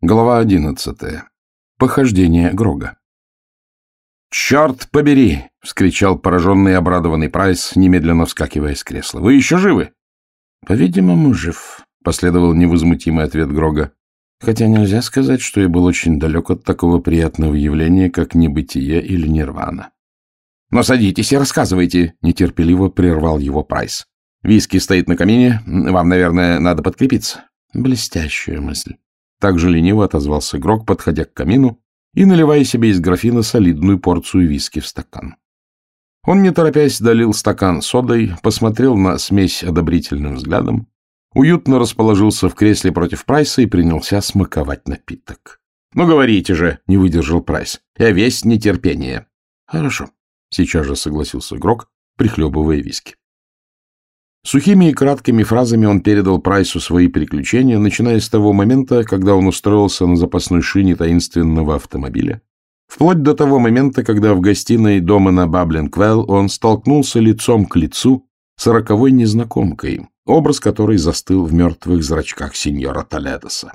Глава одиннадцатая. Похождение Грога. «Черт побери!» — вскричал пораженный и обрадованный Прайс, немедленно вскакивая с кресла. «Вы еще живы?» «По-видимому, жив», — последовал невозмутимый ответ Грога. «Хотя нельзя сказать, что я был очень далек от такого приятного явления, как небытие или нирвана». «Но садитесь и рассказывайте!» — нетерпеливо прервал его Прайс. «Виски стоит на камине. Вам, наверное, надо подкрепиться». «Блестящая мысль. Так же лениво отозвался Грок, подходя к камину и наливая себе из графина солидную порцию виски в стакан. Он, не торопясь, долил стакан содой, посмотрел на смесь одобрительным взглядом, уютно расположился в кресле против Прайса и принялся смаковать напиток. — Ну, говорите же, — не выдержал Прайс, — я весь нетерпение. — Хорошо, — сейчас же согласился Грок, прихлебывая виски. Сухими и краткими фразами он передал Прайсу свои приключения, начиная с того момента, когда он устроился на запасной шине таинственного автомобиля, вплоть до того момента, когда в гостиной дома на Баблинквелл он столкнулся лицом к лицу с роковой незнакомкой, образ которой застыл в мертвых зрачках сеньора Толедоса.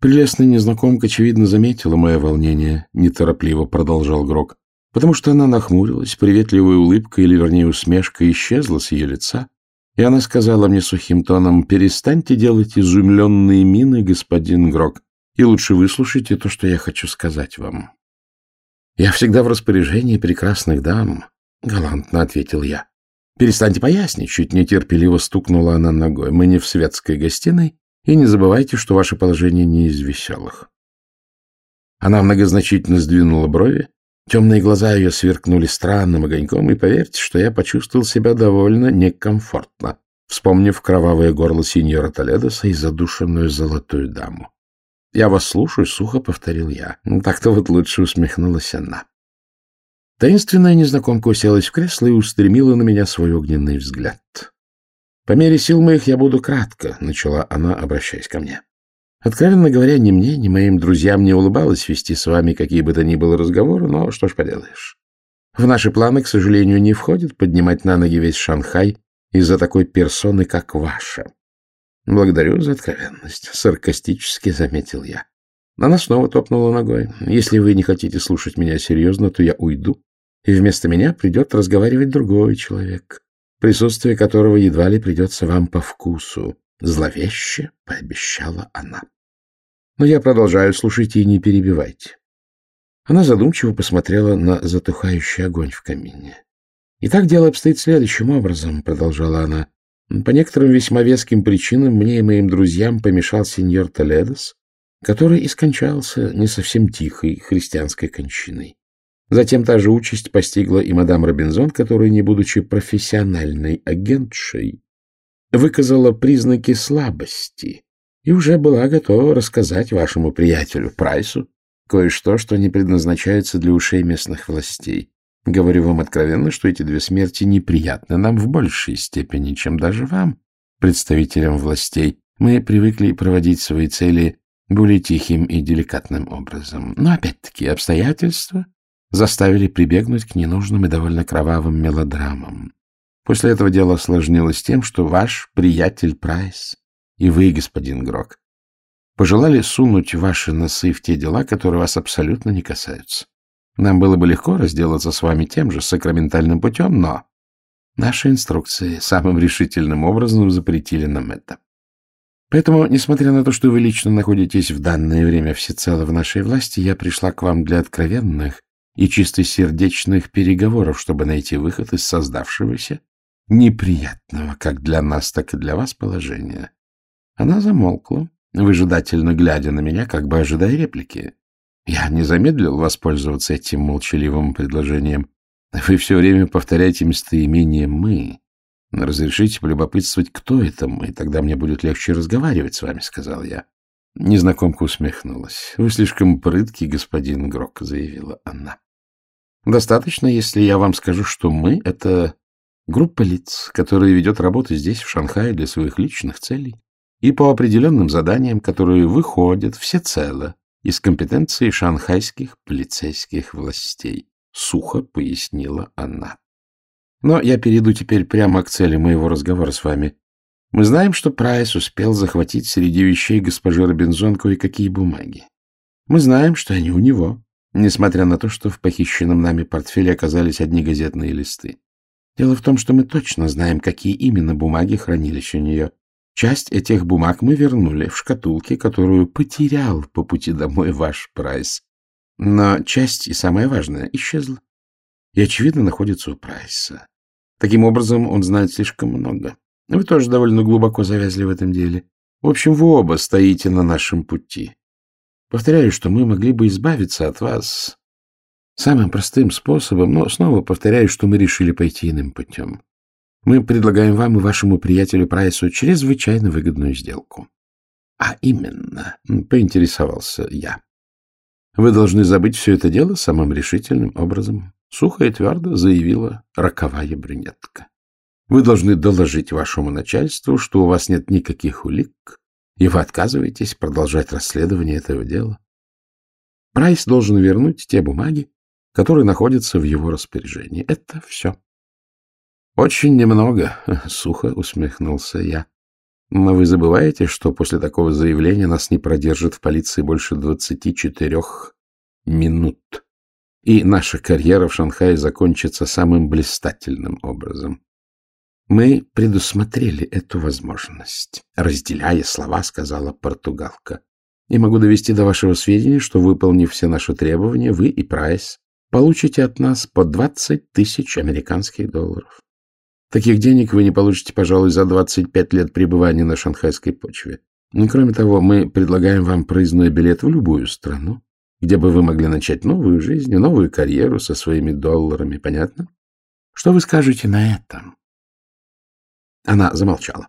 Прелестная незнакомка, очевидно, заметила мое волнение, неторопливо продолжал Грок потому что она нахмурилась, приветливая улыбка, или, вернее, усмешка, исчезла с ее лица, и она сказала мне сухим тоном, «Перестаньте делать изумленные мины, господин Грок, и лучше выслушайте то, что я хочу сказать вам». «Я всегда в распоряжении прекрасных дам», — галантно ответил я. «Перестаньте пояснить», — чуть нетерпеливо стукнула она ногой. «Мы не в светской гостиной, и не забывайте, что ваше положение не из веселых». Она многозначительно сдвинула брови, Темные глаза ее сверкнули странным огоньком, и поверьте, что я почувствовал себя довольно некомфортно, вспомнив кровавое горло сеньора Толедоса и задушенную золотую даму. — Я вас слушаю, — сухо повторил я. Ну, так-то вот лучше усмехнулась она. Таинственная незнакомка уселась в кресло и устремила на меня свой огненный взгляд. — По мере сил моих я буду кратко, — начала она, обращаясь ко мне. Откровенно говоря, ни мне, ни моим друзьям не улыбалось вести с вами какие бы то ни было разговоры, но что ж поделаешь. В наши планы, к сожалению, не входит поднимать на ноги весь Шанхай из-за такой персоны, как ваша. Благодарю за откровенность, саркастически заметил я. Она снова топнула ногой. Если вы не хотите слушать меня серьезно, то я уйду, и вместо меня придет разговаривать другой человек, присутствие которого едва ли придется вам по вкусу. Зловеще пообещала она. Но я продолжаю, слушайте и не перебивайте. Она задумчиво посмотрела на затухающий огонь в камине. И так дело обстоит следующим образом, продолжала она. По некоторым весьма веским причинам мне и моим друзьям помешал сеньор Толедос, который и скончался не совсем тихой христианской кончиной. Затем та же участь постигла и мадам Робинзон, которая, не будучи профессиональной агентшей, выказала признаки слабости и уже была готова рассказать вашему приятелю Прайсу кое-что, что не предназначается для ушей местных властей. Говорю вам откровенно, что эти две смерти неприятны нам в большей степени, чем даже вам, представителям властей. Мы привыкли проводить свои цели более тихим и деликатным образом. Но, опять-таки, обстоятельства заставили прибегнуть к ненужным и довольно кровавым мелодрамам. После этого дело осложнилось тем, что ваш приятель Прайс и вы, господин Грок, пожелали сунуть ваши носы в те дела, которые вас абсолютно не касаются. Нам было бы легко разделаться с вами тем же сакраментальным путем, но наши инструкции самым решительным образом запретили нам это. Поэтому, несмотря на то, что вы лично находитесь в данное время всецело в нашей власти, я пришла к вам для откровенных и чистосердечных переговоров, чтобы найти выход из создавшегося неприятного как для нас, так и для вас положения. Она замолкла, выжидательно глядя на меня, как бы ожидая реплики. Я не замедлил воспользоваться этим молчаливым предложением. Вы все время повторяете местоимение «мы». Разрешите полюбопытствовать, кто это мы, тогда мне будет легче разговаривать с вами, — сказал я. Незнакомка усмехнулась. — Вы слишком прыткий, господин Грок, — заявила она. — Достаточно, если я вам скажу, что мы — это Группа лиц, которая ведет работу здесь, в Шанхае, для своих личных целей и по определенным заданиям, которые выходят всецело из компетенции шанхайских полицейских властей, — сухо пояснила она. Но я перейду теперь прямо к цели моего разговора с вами. Мы знаем, что Прайс успел захватить среди вещей госпожи Робинзон кое-какие бумаги. Мы знаем, что они у него, несмотря на то, что в похищенном нами портфеле оказались одни газетные листы. Дело в том, что мы точно знаем, какие именно бумаги хранились у нее. Часть этих бумаг мы вернули в шкатулке, которую потерял по пути домой ваш Прайс. Но часть, и самое важное, исчезла. И, очевидно, находится у Прайса. Таким образом, он знает слишком много. Вы тоже довольно глубоко завязли в этом деле. В общем, вы оба стоите на нашем пути. Повторяю, что мы могли бы избавиться от вас самым простым способом, но снова повторяю, что мы решили пойти иным путем. Мы предлагаем вам и вашему приятелю Прайсу чрезвычайно выгодную сделку. А именно, поинтересовался я. Вы должны забыть все это дело самым решительным образом. Сухо и твердо заявила роковая брюнетка. Вы должны доложить вашему начальству, что у вас нет никаких улик, и вы отказываетесь продолжать расследование этого дела. Прайс должен вернуть те бумаги, которые находятся в его распоряжении. Это все. Очень немного, — сухо усмехнулся я. Но вы забываете, что после такого заявления нас не продержат в полиции больше двадцати четырех минут, и наша карьера в Шанхае закончится самым блистательным образом. Мы предусмотрели эту возможность. Разделяя слова, сказала португалка. И могу довести до вашего сведения, что, выполнив все наши требования, вы и Прайс получите от нас по 20 тысяч американских долларов. Таких денег вы не получите, пожалуй, за 25 лет пребывания на шанхайской почве. Но, кроме того, мы предлагаем вам проездной билет в любую страну, где бы вы могли начать новую жизнь, новую карьеру со своими долларами. Понятно? Что вы скажете на это? Она замолчала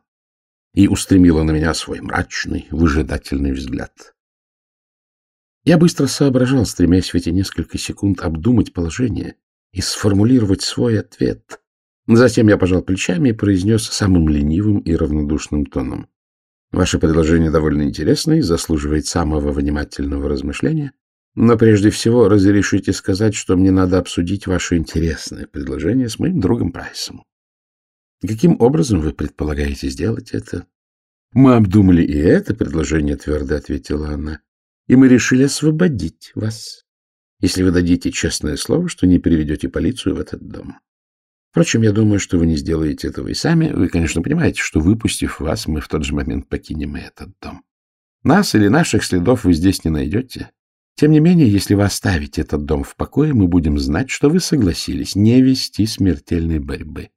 и устремила на меня свой мрачный, выжидательный взгляд. Я быстро соображал, стремясь в эти несколько секунд обдумать положение и сформулировать свой ответ. Затем я пожал плечами и произнес самым ленивым и равнодушным тоном. Ваше предложение довольно интересное и заслуживает самого внимательного размышления, но прежде всего разрешите сказать, что мне надо обсудить ваше интересное предложение с моим другом Прайсом. Каким образом вы предполагаете сделать это? Мы обдумали и это предложение, твердо ответила она, и мы решили освободить вас, если вы дадите честное слово, что не приведете полицию в этот дом. Впрочем, я думаю, что вы не сделаете этого и сами. Вы, конечно, понимаете, что, выпустив вас, мы в тот же момент покинем этот дом. Нас или наших следов вы здесь не найдете. Тем не менее, если вы оставите этот дом в покое, мы будем знать, что вы согласились не вести смертельной борьбы.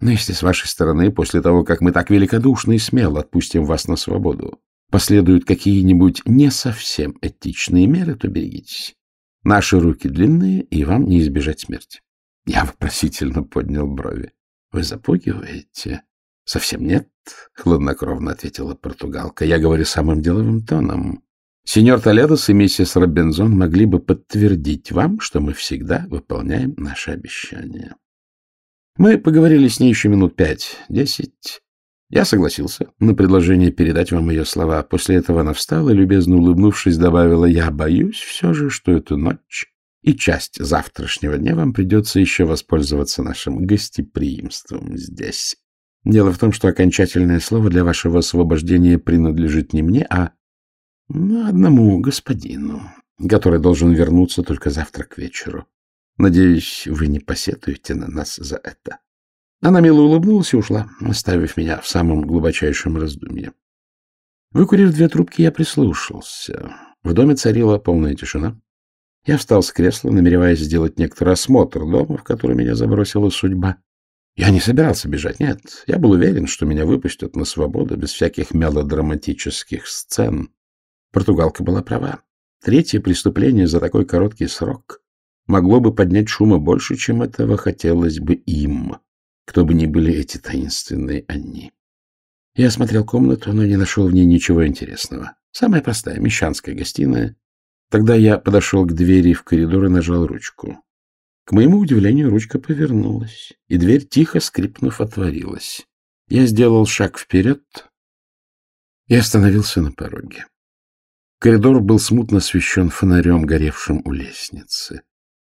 Но если с вашей стороны, после того, как мы так великодушно и смело отпустим вас на свободу, последуют какие-нибудь не совсем этичные меры, то берегитесь. Наши руки длинные, и вам не избежать смерти. Я вопросительно поднял брови. — Вы запугиваете? — Совсем нет, — хладнокровно ответила португалка. — Я говорю самым деловым тоном. Сеньор Толедос и миссис Робинзон могли бы подтвердить вам, что мы всегда выполняем наши обещания. Мы поговорили с ней еще минут пять-десять. Я согласился на предложение передать вам ее слова. После этого она встала и, любезно улыбнувшись, добавила, «Я боюсь все же, что эту ночь и часть завтрашнего дня вам придется еще воспользоваться нашим гостеприимством здесь. Дело в том, что окончательное слово для вашего освобождения принадлежит не мне, а одному господину, который должен вернуться только завтра к вечеру. Надеюсь, вы не посетуете на нас за это. Она мило улыбнулась и ушла, оставив меня в самом глубочайшем раздумье. Выкурив две трубки, я прислушался. В доме царила полная тишина. Я встал с кресла, намереваясь сделать некоторый осмотр дома, в который меня забросила судьба. Я не собирался бежать, нет. Я был уверен, что меня выпустят на свободу без всяких мелодраматических сцен. Португалка была права. Третье преступление за такой короткий срок могло бы поднять шума больше, чем этого хотелось бы им, кто бы ни были эти таинственные они. Я осмотрел комнату, но не нашел в ней ничего интересного. Самая простая, мещанская гостиная. Тогда я подошел к двери в коридор и нажал ручку. К моему удивлению, ручка повернулась, и дверь, тихо скрипнув, отворилась. Я сделал шаг вперед и остановился на пороге. Коридор был смутно освещен фонарем, горевшим у лестницы.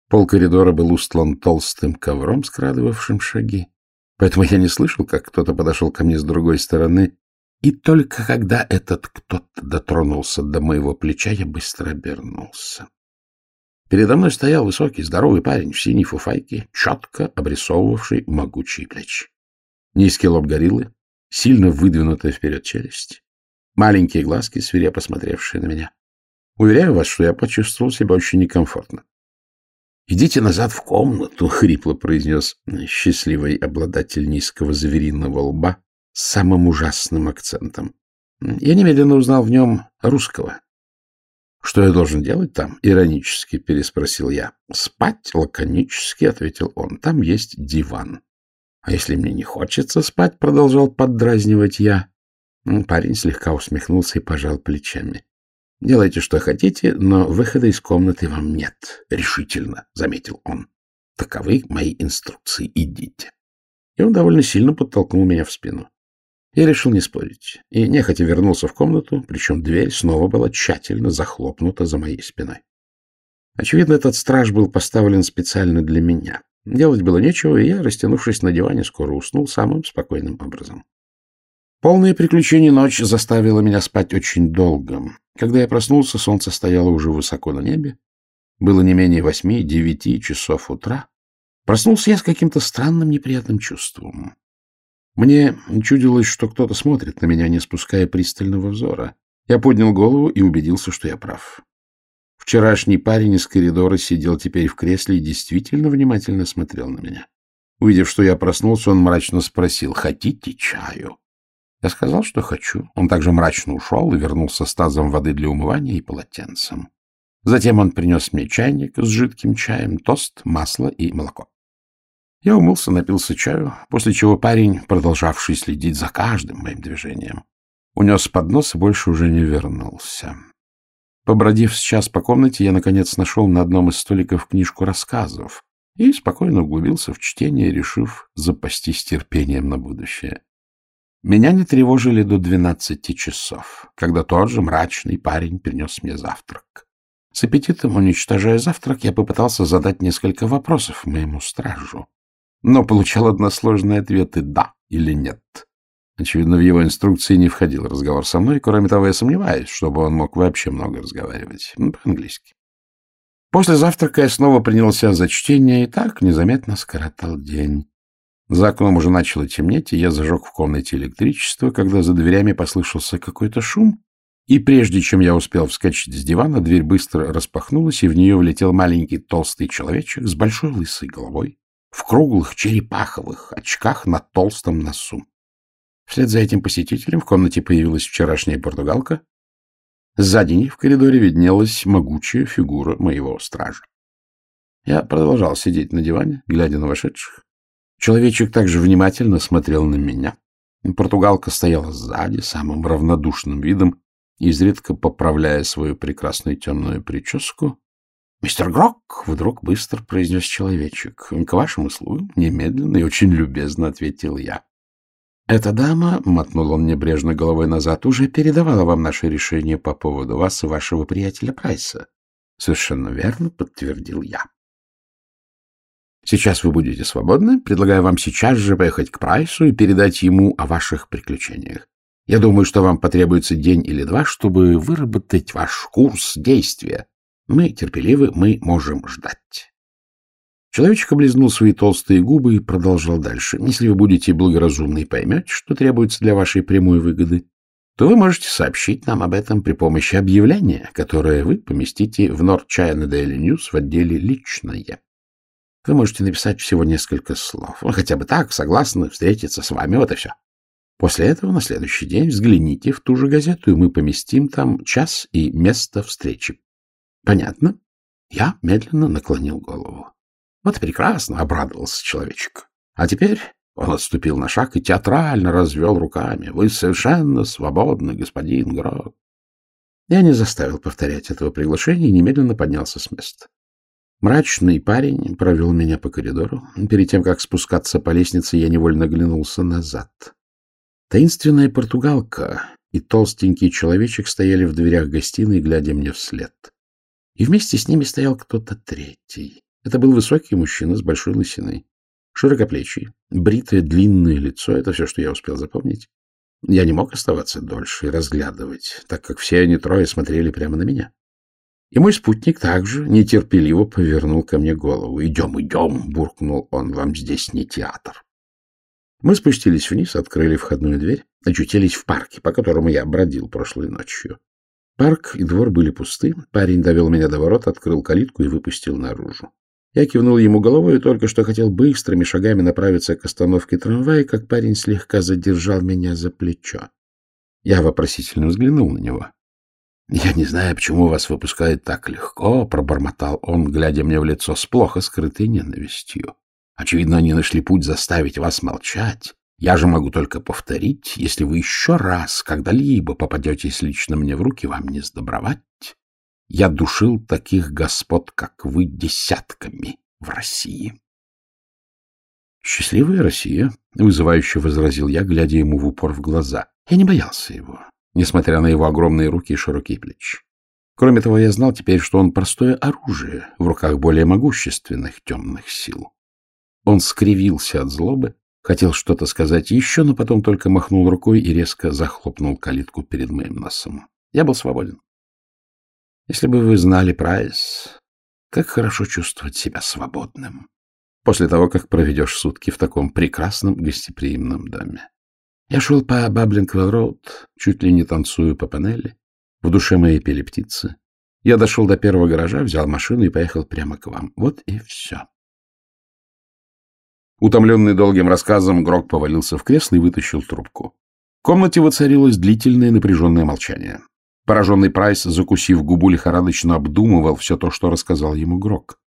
Пол коридора был устлан толстым ковром, скрадывавшим шаги. Поэтому я не слышал, как кто-то подошел ко мне с другой стороны И только когда этот кто-то дотронулся до моего плеча, я быстро обернулся. Передо мной стоял высокий, здоровый парень в синей фуфайке, четко обрисовывавший могучие плечи. Низкий лоб гориллы, сильно выдвинутая вперед челюсть, маленькие глазки, свирепо смотревшие на меня. Уверяю вас, что я почувствовал себя очень некомфортно. — Идите назад в комнату, — хрипло произнес счастливый обладатель низкого звериного лба с самым ужасным акцентом. Я немедленно узнал в нем русского. — Что я должен делать там? — иронически переспросил я. — Спать, — лаконически ответил он. — Там есть диван. — А если мне не хочется спать, — продолжал поддразнивать я. Парень слегка усмехнулся и пожал плечами. — Делайте, что хотите, но выхода из комнаты вам нет. — Решительно, — заметил он. — Таковы мои инструкции. Идите. И он довольно сильно подтолкнул меня в спину. Я решил не спорить и нехотя вернулся в комнату, причем дверь снова была тщательно захлопнута за моей спиной. Очевидно, этот страж был поставлен специально для меня. Делать было нечего, и я, растянувшись на диване, скоро уснул самым спокойным образом. Полное приключение ночь заставила меня спать очень долго. Когда я проснулся, солнце стояло уже высоко на небе. Было не менее восьми-девяти часов утра. Проснулся я с каким-то странным неприятным чувством. Мне чудилось, что кто-то смотрит на меня, не спуская пристального взора. Я поднял голову и убедился, что я прав. Вчерашний парень из коридора сидел теперь в кресле и действительно внимательно смотрел на меня. Увидев, что я проснулся, он мрачно спросил, «Хотите чаю?» Я сказал, что хочу. Он также мрачно ушел и вернулся с тазом воды для умывания и полотенцем. Затем он принес мне чайник с жидким чаем, тост, масло и молоко. Я умылся, напился чаю, после чего парень, продолжавший следить за каждым моим движением, унес поднос и больше уже не вернулся. Побродив сейчас по комнате, я, наконец, нашел на одном из столиков книжку рассказов и спокойно углубился в чтение, решив запастись терпением на будущее. Меня не тревожили до двенадцати часов, когда тот же мрачный парень принес мне завтрак. С аппетитом уничтожая завтрак, я попытался задать несколько вопросов моему стражу но получал односложные ответы «да» или «нет». Очевидно, в его инструкции не входил разговор со мной, кроме того, я сомневаюсь, чтобы он мог вообще много разговаривать. Ну, по-английски. После завтрака я снова принялся за чтение и так незаметно скоротал день. За окном уже начало темнеть, и я зажег в комнате электричество, когда за дверями послышался какой-то шум, и прежде чем я успел вскочить с дивана, дверь быстро распахнулась, и в нее влетел маленький толстый человечек с большой лысой головой, в круглых черепаховых очках на толстом носу. Вслед за этим посетителем в комнате появилась вчерашняя португалка. Сзади них в коридоре виднелась могучая фигура моего стража. Я продолжал сидеть на диване, глядя на вошедших. Человечек также внимательно смотрел на меня. Португалка стояла сзади, самым равнодушным видом, изредка поправляя свою прекрасную темную прическу, — Мистер Грок, — вдруг быстро произнес человечек. — К вашим услугам, немедленно и очень любезно ответил я. — Эта дама, — мотнул он небрежно головой назад, — уже передавала вам наше решение по поводу вас и вашего приятеля Прайса. — Совершенно верно, — подтвердил я. — Сейчас вы будете свободны. Предлагаю вам сейчас же поехать к Прайсу и передать ему о ваших приключениях. Я думаю, что вам потребуется день или два, чтобы выработать ваш курс действия. Мы терпеливы, мы можем ждать. Человечек облизнул свои толстые губы и продолжал дальше. Если вы будете благоразумны и поймете, что требуется для вашей прямой выгоды, то вы можете сообщить нам об этом при помощи объявления, которое вы поместите в North China Daily News в отделе «Личное». Вы можете написать всего несколько слов. Ну, хотя бы так, согласны встретиться с вами, вот и все. После этого на следующий день взгляните в ту же газету, и мы поместим там час и место встречи. — Понятно. Я медленно наклонил голову. — Вот прекрасно, — обрадовался человечек. — А теперь он отступил на шаг и театрально развел руками. — Вы совершенно свободны, господин Грок. Я не заставил повторять этого приглашения и немедленно поднялся с места. Мрачный парень провел меня по коридору. Перед тем, как спускаться по лестнице, я невольно оглянулся назад. Таинственная португалка и толстенький человечек стояли в дверях гостиной, глядя мне вслед. И вместе с ними стоял кто-то третий. Это был высокий мужчина с большой лысиной. Широкоплечий, бритое длинное лицо — это все, что я успел запомнить. Я не мог оставаться дольше и разглядывать, так как все они трое смотрели прямо на меня. И мой спутник также нетерпеливо повернул ко мне голову. «Идем, идем!» — буркнул он. «Вам здесь не театр». Мы спустились вниз, открыли входную дверь, очутились в парке, по которому я бродил прошлой ночью. Парк и двор были пусты. Парень довел меня до ворот, открыл калитку и выпустил наружу. Я кивнул ему головой и только что хотел быстрыми шагами направиться к остановке трамвая, как парень слегка задержал меня за плечо. Я вопросительно взглянул на него. — Я не знаю, почему вас выпускают так легко, — пробормотал он, глядя мне в лицо с плохо скрытой ненавистью. Очевидно, они нашли путь заставить вас молчать. Я же могу только повторить, если вы еще раз когда-либо попадетесь лично мне в руки, вам не сдобровать. Я душил таких господ, как вы, десятками в России. «Счастливая Россия», — вызывающе возразил я, глядя ему в упор в глаза. Я не боялся его, несмотря на его огромные руки и широкие плечи. Кроме того, я знал теперь, что он простое оружие в руках более могущественных темных сил. Он скривился от злобы, хотел что-то сказать еще, но потом только махнул рукой и резко захлопнул калитку перед моим носом. Я был свободен. Если бы вы знали, Прайс, как хорошо чувствовать себя свободным после того, как проведешь сутки в таком прекрасном гостеприимном доме. Я шел по Баблинг-Роуд, чуть ли не танцую по панели. В душе моей пели птицы. Я дошел до первого гаража, взял машину и поехал прямо к вам. Вот и все. Утомленный долгим рассказом, Грог повалился в кресло и вытащил трубку. В комнате воцарилось длительное напряженное молчание. Пораженный Прайс, закусив губу, лихорадочно обдумывал все то, что рассказал ему Грог.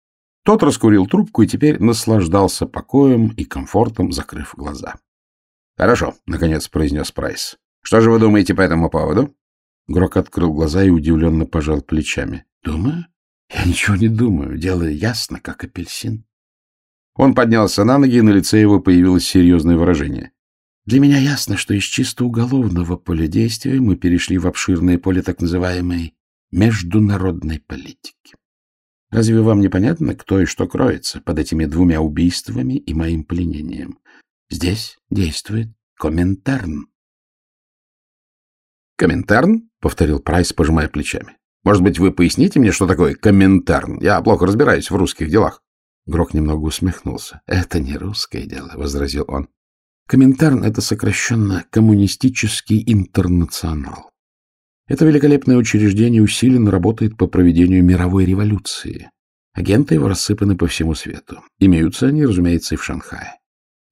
Тот раскурил трубку и теперь наслаждался покоем и комфортом, закрыв глаза. — Хорошо, — наконец произнес Прайс. — Что же вы думаете по этому поводу? Грог открыл глаза и удивленно пожал плечами. — Думаю? Я ничего не думаю. Дело ясно, как апельсин. Он поднялся на ноги, и на лице его появилось серьезное выражение. Для меня ясно, что из чисто уголовного поля действия мы перешли в обширное поле так называемой международной политики. Разве вам не понятно, кто и что кроется под этими двумя убийствами и моим пленением? Здесь действует Коминтерн. «Коминтерн?» — повторил Прайс, пожимая плечами. «Может быть, вы поясните мне, что такое Коминтерн? Я плохо разбираюсь в русских делах». Грок немного усмехнулся. — Это не русское дело, — возразил он. Коминтерн — это сокращенно «Коммунистический интернационал». Это великолепное учреждение усиленно работает по проведению мировой революции. Агенты его рассыпаны по всему свету. Имеются они, разумеется, и в Шанхае.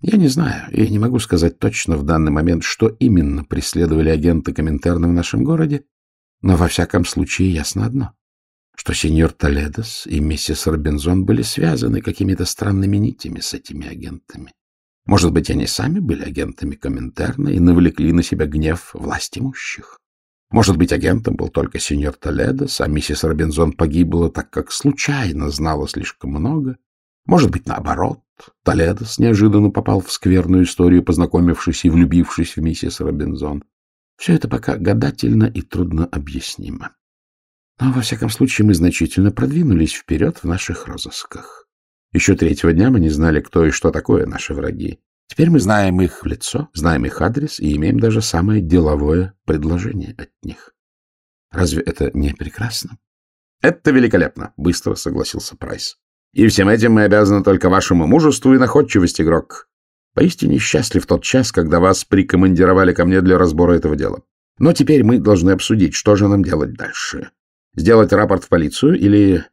Я не знаю, и не могу сказать точно в данный момент, что именно преследовали агенты Коминтерна в нашем городе, но во всяком случае ясно одно что сеньор Толедос и миссис Робинзон были связаны какими-то странными нитями с этими агентами. Может быть, они сами были агентами Коминтерна и навлекли на себя гнев власть имущих. Может быть, агентом был только сеньор Толедос, а миссис Робинзон погибла, так как случайно знала слишком много. Может быть, наоборот, Толедос неожиданно попал в скверную историю, познакомившись и влюбившись в миссис Робинзон. Все это пока гадательно и трудно объяснимо. Но, во всяком случае, мы значительно продвинулись вперед в наших розысках. Еще третьего дня мы не знали, кто и что такое наши враги. Теперь мы знаем их в лицо, знаем их адрес и имеем даже самое деловое предложение от них. Разве это не прекрасно? — Это великолепно, — быстро согласился Прайс. — И всем этим мы обязаны только вашему мужеству и находчивости, игрок. Поистине счастлив тот час, когда вас прикомандировали ко мне для разбора этого дела. Но теперь мы должны обсудить, что же нам делать дальше. Сделать рапорт в полицию или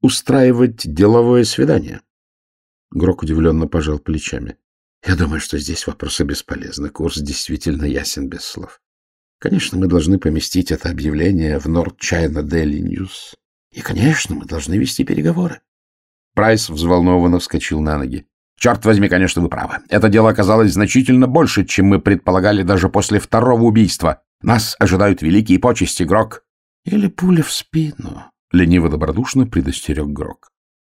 устраивать деловое свидание? Грок удивленно пожал плечами. Я думаю, что здесь вопросы бесполезны. Курс действительно ясен без слов. Конечно, мы должны поместить это объявление в North China Daily News. И, конечно, мы должны вести переговоры. Прайс взволнованно вскочил на ноги. Черт возьми, конечно, вы правы. Это дело оказалось значительно больше, чем мы предполагали даже после второго убийства. Нас ожидают великие почести, Грог. Или пуля в спину, — лениво-добродушно предостерег Грог.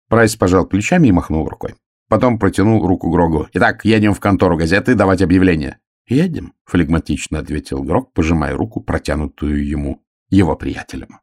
Прайс пожал плечами и махнул рукой. Потом протянул руку Грогу. «Итак, едем в контору газеты давать объявление». «Едем», — флегматично ответил Грог, пожимая руку, протянутую ему его приятелем.